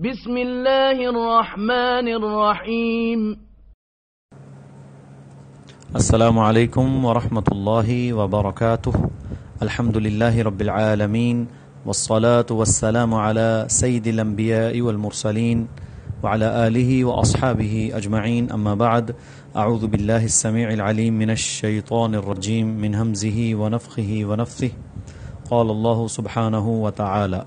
بسم الله الرحمن الرحيم السلام عليكم ورحمة الله وبركاته الحمد لله رب العالمين والصلاة والسلام على سيد الأنبياء والمرسلين وعلى آله وأصحابه أجمعين أما بعد أعوذ بالله السميع العليم من الشيطان الرجيم من همزه ونفخه ونفثه قال الله سبحانه وتعالى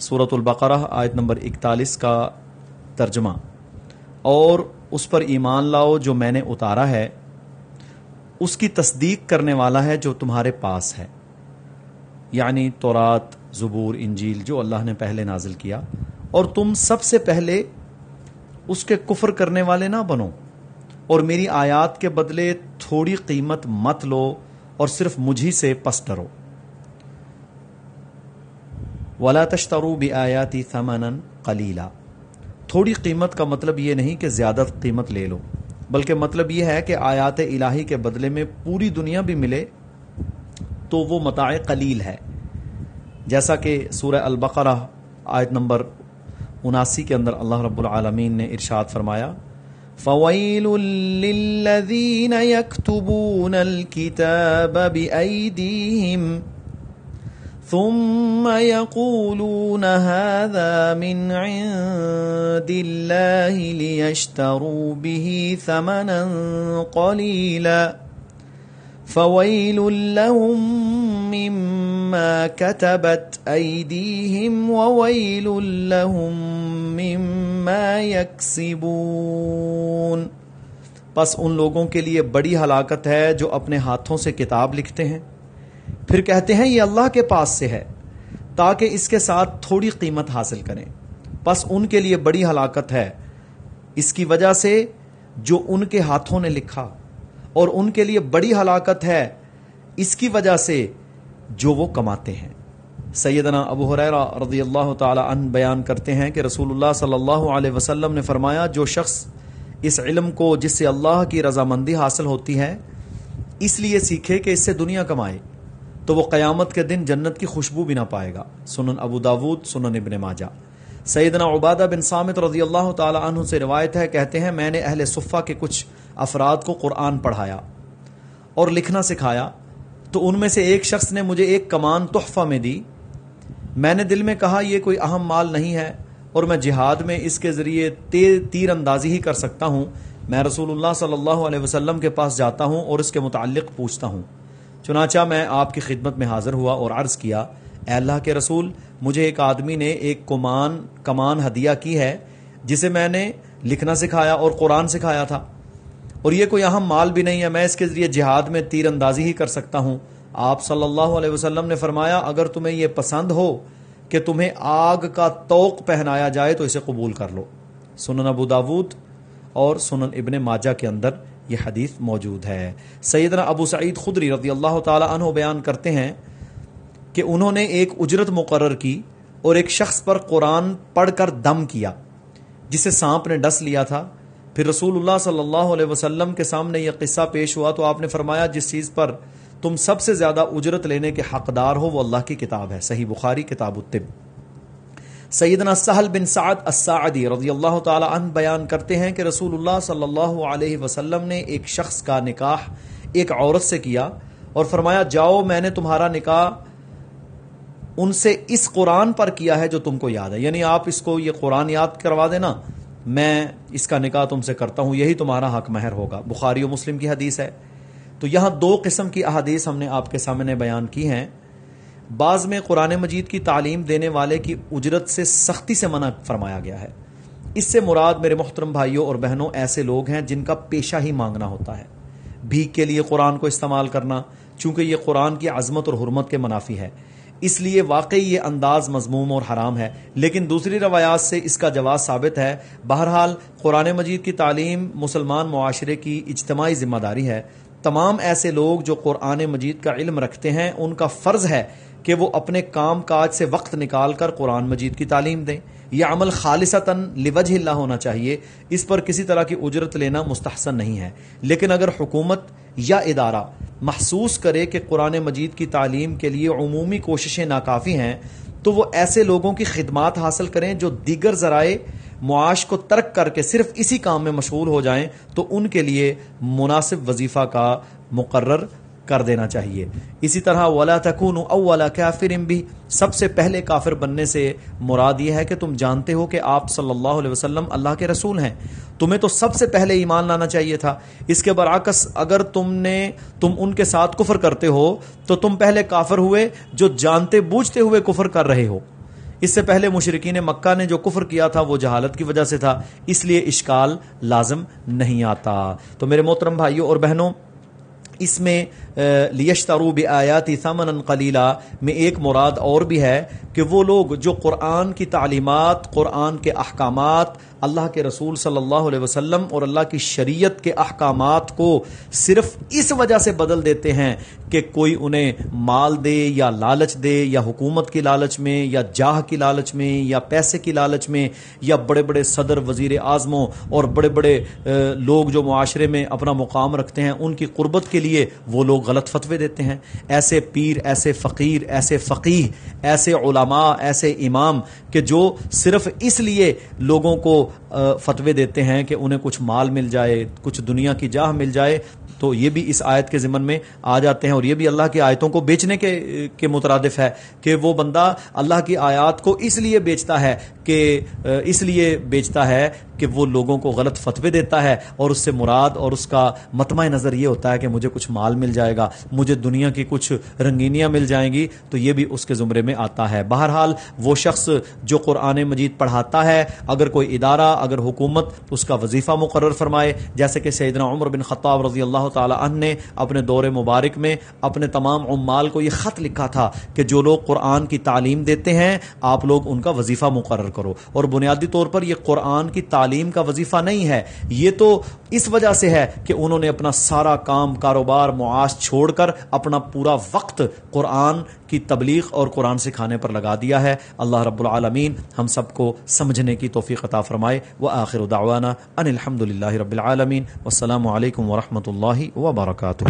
صورت البقرہ آیت نمبر اکتالیس کا ترجمہ۔ اور اس پر ایمان لاؤ جو میں نے اتارا ہے، اس کی تصدیق کرنے والا ہے جو تمہارے پاس ہے۔ یعنی تورات، زبور، انجیل، جو اللہ نے پہلے نازل کیا۔ اور تم سب سے پہلے اس کے کفر کرنے والے نہ بنو۔ اور میری آیات کے بدلے تھوڑی قیمت مت لو اور صرف مجھی سے پس ڈرو۔ ولا تشترو بھی آیاتی ثمن قلیلا تھوڑی قیمت کا مطلب یہ نہیں کہ زیادہ قیمت لے لو، بلکہ مطلب یہ ہے کہ آیات الہی کے بدلے میں پوری دنیا بھی ملے تو وہ متاع قلیل ہے۔ جیسا کہ سورہ البقرہ آیت نمبر اناسی کے اندر اللہ رب العالمین نے ارشاد فرمایا فویل للذین یکتبون الكتاب بأیدیہم ثم يقولون هذا من عند الله ليشتروا به ثمنا قليلا فويل لهم مما كتبت أيديهم وويل لهم مما يكسبون پس ان لوگوں کے لیے بڑی ہلاکت ہے جو اپنے ہاتھوں سے کتاب لکھتے ہیں پھر کہتے ہیں یہ اللہ کے پاس سے ہے، تاکہ اس کے ساتھ تھوڑی قیمت حاصل کریں۔ بس ان کے لیے بڑی ہلاکت ہے۔ اس کی وجہ سے جو ان کے ہاتھوں نے لکھا، اور ان کے لیے بڑی ہلاکت ہے، اس کی وجہ سے جو وہ کماتے ہیں۔ سیدنا ابو حریرہ رضی اللہ تعالی عنہ بیان کرتے ہیں کہ رسول اللہ صلی اللہ علیہ وسلم نے فرمایا، جو شخص اس علم کو، جس سے اللہ کی رضامندی حاصل ہوتی ہے، اس لیے سیکھے کہ اس سے دنیا کمائے۔ تو وہ قیامت کے دن جنت کی خوشبو بھی نہ پائے گا۔ سنن ابو داود، سنن ابن ماجہ۔ سیدنا عبادہ بن سامت رضی اللہ تعالی عنہ سے روایت ہے، کہتے ہیں، میں نے اہل صفہ کے کچھ افراد کو قرآن پڑھایا اور لکھنا سکھایا۔ تو ان میں سے ایک شخص نے مجھے ایک کمان تحفہ میں دی۔ میں نے دل میں کہا، یہ کوئی اہم مال نہیں ہے اور میں جہاد میں اس کے ذریعے تیر اندازی ہی کر سکتا ہوں۔ میں رسول اللہ صلی اللہ علیہ وسلم کے پاس جاتا ہوں اور اس کے متعلق پوچھتا ہوں۔ چنانچہ میں آپ کی خدمت میں حاضر ہوا اور عرض کیا، اے اللہ کے رسول، مجھے ایک آدمی نے ایک کمان کمان ہدیہ کی ہے، جسے میں نے لکھنا سکھایا اور قرآن سکھایا تھا۔ اور یہ کوئی اہم مال بھی نہیں ہے، میں اس کے ذریعے جہاد میں تیر اندازی ہی کر سکتا ہوں۔ آپ صلی اللہ علیہ وسلم نے فرمایا، اگر تمہیں یہ پسند ہو کہ تمہیں آگ کا توق پہنایا جائے تو اسے قبول کر لو۔ سنن ابو داود اور سنن ابن ماجہ کے اندر یہ حدیث موجود ہے۔ سیدنا ابو سعید خدری رضی اللہ تعالی عنہ بیان کرتے ہیں کہ انہوں نے ایک اجرت مقرر کی اور ایک شخص پر قرآن پڑھ کر دم کیا، جسے سانپ نے ڈس لیا تھا۔ پھر رسول اللہ صلی اللہ علیہ وسلم کے سامنے یہ قصہ پیش ہوا تو آپ نے فرمایا، جس چیز پر تم سب سے زیادہ اجرت لینے کے حقدار ہو وہ اللہ کی کتاب ہے، صحیح بخاری، کتاب الطب۔ سیدنا سہل بن سعد السعدی رضی اللہ تعالی عنہ بیان کرتے ہیں کہ رسول اللہ صلی اللہ علیہ وسلم نے ایک شخص کا نکاح ایک عورت سے کیا اور فرمایا، جاؤ، میں نے تمہارا نکاح ان سے اس قرآن پر کیا ہے جو تم کو یاد ہے۔ یعنی آپ اس کو یہ قرآن یاد کروا دینا، میں اس کا نکاح تم سے کرتا ہوں، یہی تمہارا حق مہر ہوگا۔ بخاری و مسلم کی حدیث ہے۔ تو یہاں دو قسم کی احادیث ہم نے آپ کے سامنے بیان کی ہیں۔ بعض میں قرآن مجید کی تعلیم دینے والے کی اجرت سے سختی سے منع فرمایا گیا ہے۔ اس سے مراد میرے محترم بھائیوں اور بہنوں، ایسے لوگ ہیں جن کا پیشہ ہی مانگنا ہوتا ہے۔ بھیک کے لیے قرآن کو استعمال کرنا چونکہ یہ قرآن کی عظمت اور حرمت کے منافی ہے۔ اس لیے واقعی یہ انداز مضموم اور حرام ہے۔ لیکن دوسری روایات سے اس کا جواز ثابت ہے۔ بہرحال، قرآن مجید کی تعلیم مسلمان معاشرے کی اجتماعی ذمہ داری ہے۔ تمام ایسے لوگ جو قرآن مجید کا علم رکھتے ہیں، ان کا فرض ہے کہ وہ اپنے کام کاج سے وقت نکال کر قرآن مجید کی تعلیم دیں۔ یہ عمل خالصتاً لوجہ اللہ ہونا چاہیے۔ اس پر کسی طرح کی اجرت لینا مستحسن نہیں ہے۔ لیکن اگر حکومت یا ادارہ محسوس کرے کہ قرآن مجید کی تعلیم کے لیے عمومی کوششیں ناکافی ہیں، تو وہ ایسے لوگوں کی خدمات حاصل کریں جو دیگر ذرائع معاش کو ترک کر کے صرف اسی کام میں مشغول ہو جائیں، تو ان کے لیے مناسب وظیفہ کا مقرر کر دینا چاہیے۔ اسی طرح ولا تکون اولا کافر بھی سب سے پہلے کافر بننے سے مراد یہ ہے کہ تم جانتے ہو کہ آپ صلی اللہ علیہ وسلم اللہ کے رسول ہیں۔ تمہیں تو سب سے پہلے ایمان لانا چاہیے تھا۔ اس کے برعکس اگر تم نے، تم ان کے ساتھ کفر کرتے ہو، تو تم پہلے کافر ہوئے جو جانتے بوجھتے ہوئے کفر کر رہے ہو۔ اس سے پہلے مشرقین مکہ نے جو کفر کیا تھا، وہ جہالت کی وجہ سے تھا۔ اس لیے اشکال لازم نہیں آتا۔ تو میرے محترم بھائیوں اور بہنوں اس میں لیشتروب آیاتی ثمنا قلیلا میں ایک مراد اور بھی ہے کہ وہ لوگ جو قرآن کی تعلیمات، قرآن کے احکامات اللہ کے رسول صلی اللہ علیہ وسلم اور اللہ کی شریعت کے احکامات کو صرف اس وجہ سے بدل دیتے ہیں کہ کوئی انہیں مال دے یا لالچ دے یا حکومت کی لالچ میں یا جاہ کی لالچ میں یا پیسے کی لالچ میں یا بڑے بڑے صدر وزیر اعظموں اور بڑے بڑے لوگ جو معاشرے میں اپنا مقام رکھتے ہیں، ان کی قربت کے لیے وہ لوگ غلط فتوے دیتے ہیں۔ ایسے پیر، ایسے فقیر ایسے فقیر ایسے علماء ایسے امام کہ جو صرف اس لیے لوگوں کو فتوے دیتے ہیں کہ انہیں کچھ مال مل جائے، کچھ دنیا کی جاہ مل جائے، تو یہ بھی اس آیت کے ضمن میں آ جاتے ہیں اور یہ بھی اللہ کی آیتوں کو بیچنے کے کے مترادف ہے کہ وہ بندہ اللہ کی آیات کو اس لیے بیچتا ہے کہ اس لیے بیچتا ہے کہ وہ لوگوں کو غلط فتوے دیتا ہے اور اس سے مراد اور اس کا متمع نظر یہ ہوتا ہے کہ مجھے کچھ مال مل جائے گا، مجھے دنیا کی کچھ رنگینیاں مل جائیں گی، تو یہ بھی اس کے زمرے میں آتا ہے۔ بہرحال، وہ شخص جو قرآن مجید پڑھاتا ہے، اگر کوئی ادارہ، اگر حکومت اس کا وظیفہ مقرر فرمائے، جیسے کہ سیدنا عمر بن خطاب رضی اللہ تعالی عنہ نے اپنے دور مبارک میں اپنے تمام عمال کو یہ خط لکھا تھا کہ جو لوگ قرآن کی تعلیم دیتے ہیں، آپ لوگ ان کا وظیفہ مقرر کرو۔ اور بنیادی طور پر یہ قرآن کی تعلیم تعلیم کا وظیفہ نہیں ہے۔ یہ تو اس وجہ سے ہے کہ انہوں نے اپنا سارا کام، کاروبار، معاش چھوڑ کر اپنا پورا وقت قرآن کی تبلیغ اور قرآن سکھانے پر لگا دیا ہے۔ اللہ رب العالمین ہم سب کو سمجھنے کی توفیق عطا فرمائے۔ وہ آخر دعوانا ان الحمد رب العالمین۔ والسلام علیکم ورحمۃ اللہ وبرکاتہ۔